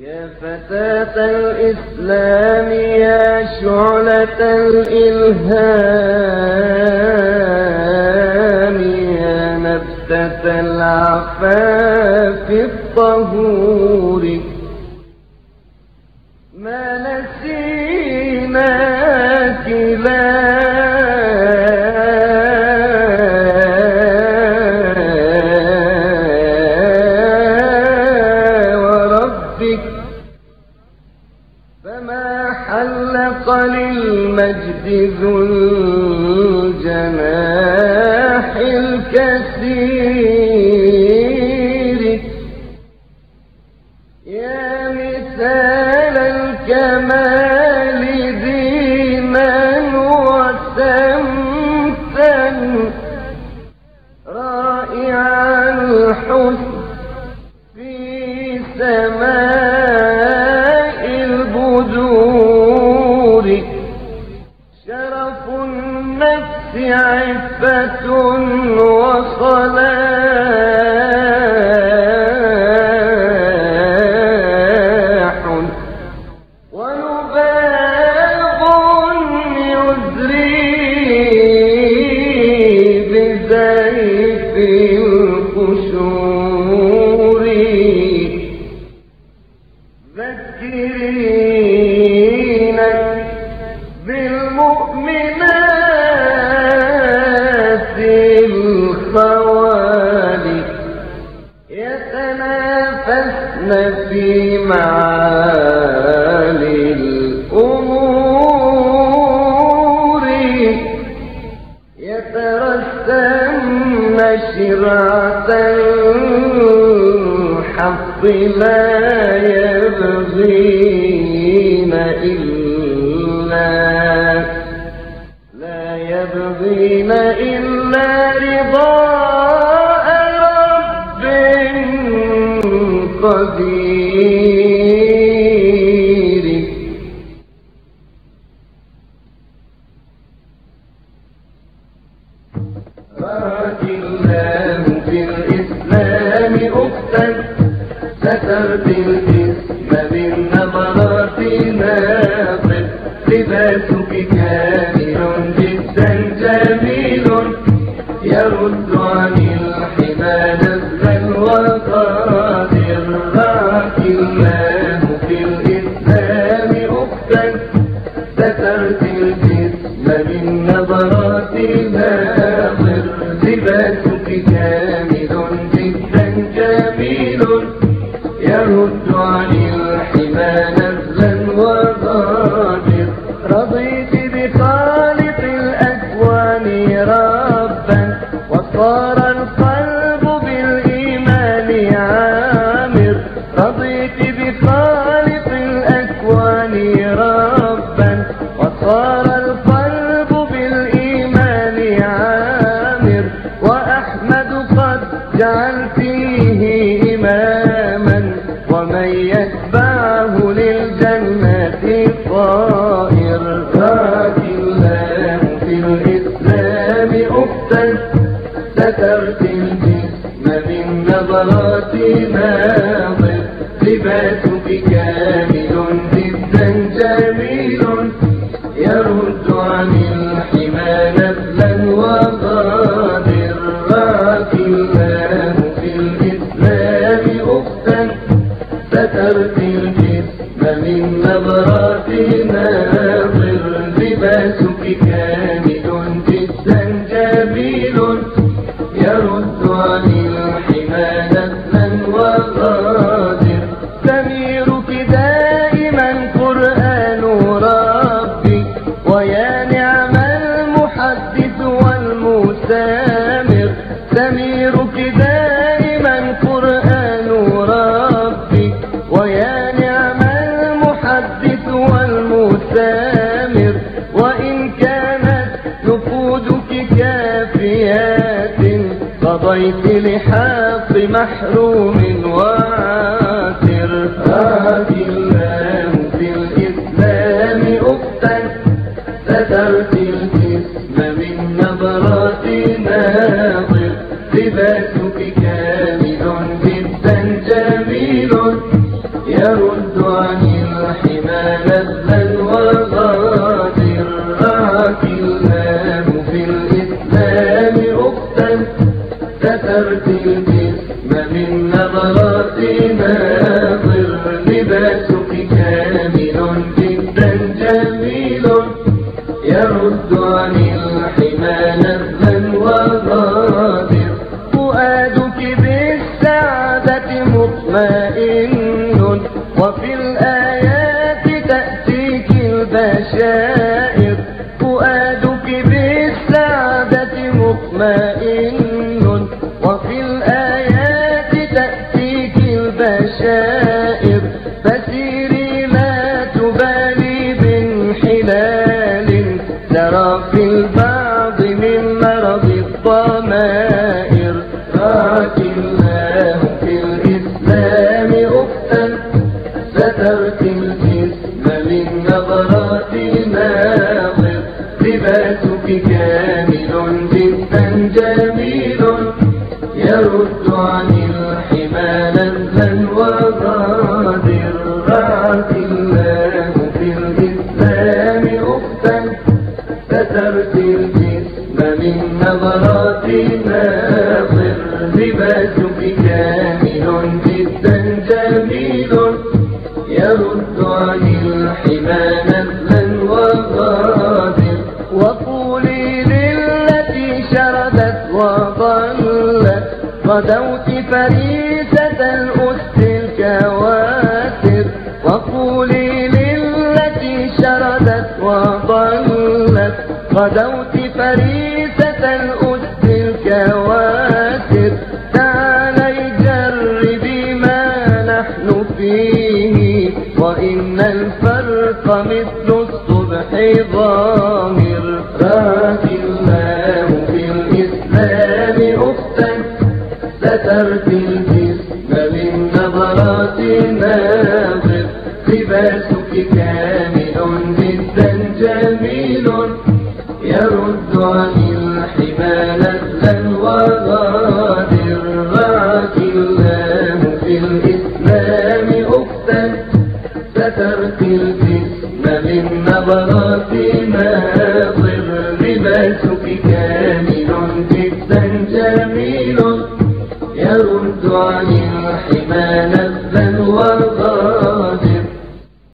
يا فتاة الإسلام يا شعلة الإلهام يا نبتة العفاف الطهور. ما حلق للمجد ذو الجناح الكثير. يا مثال الكمال دينا وسمتا. رائع الحسن في سماء يتنافسن في معالي الأمور. يترسمن شرعة الحق لا يبغين إلا لا يبغين قدير لباسك كامل جدا جميل. يرد عن الحمى نزلا رضيت بخالق الأكوان ربا. وصار القلب أختا سترت الجسم بالنظرات ناظر لباسك كامل. والمسامر سميرك دائما قرآن ربي. ويا نعم المحدث والمسامر وإن كانت نفودك كافيات قضيت لحق محروم وعاثر. هادي الله في الإسلام أختا سترت الجسم من نظرات ناظر الدون الحمى نبذا وضرا That I've been. كتبت الجسم من نظرات ناظر لباسك كامل جدا جميل يرد عن الحمى نزلا وغادر وقولي للتي شردت وضلت غدا غدوت فريسة أدت الكواكب تعالي جربي ما نحن فيه وإن الفرق مثل الصبح ظاهر نفسي ما من نظراتي ما طر لباسك كامل جدا جميل يرد عن الحمال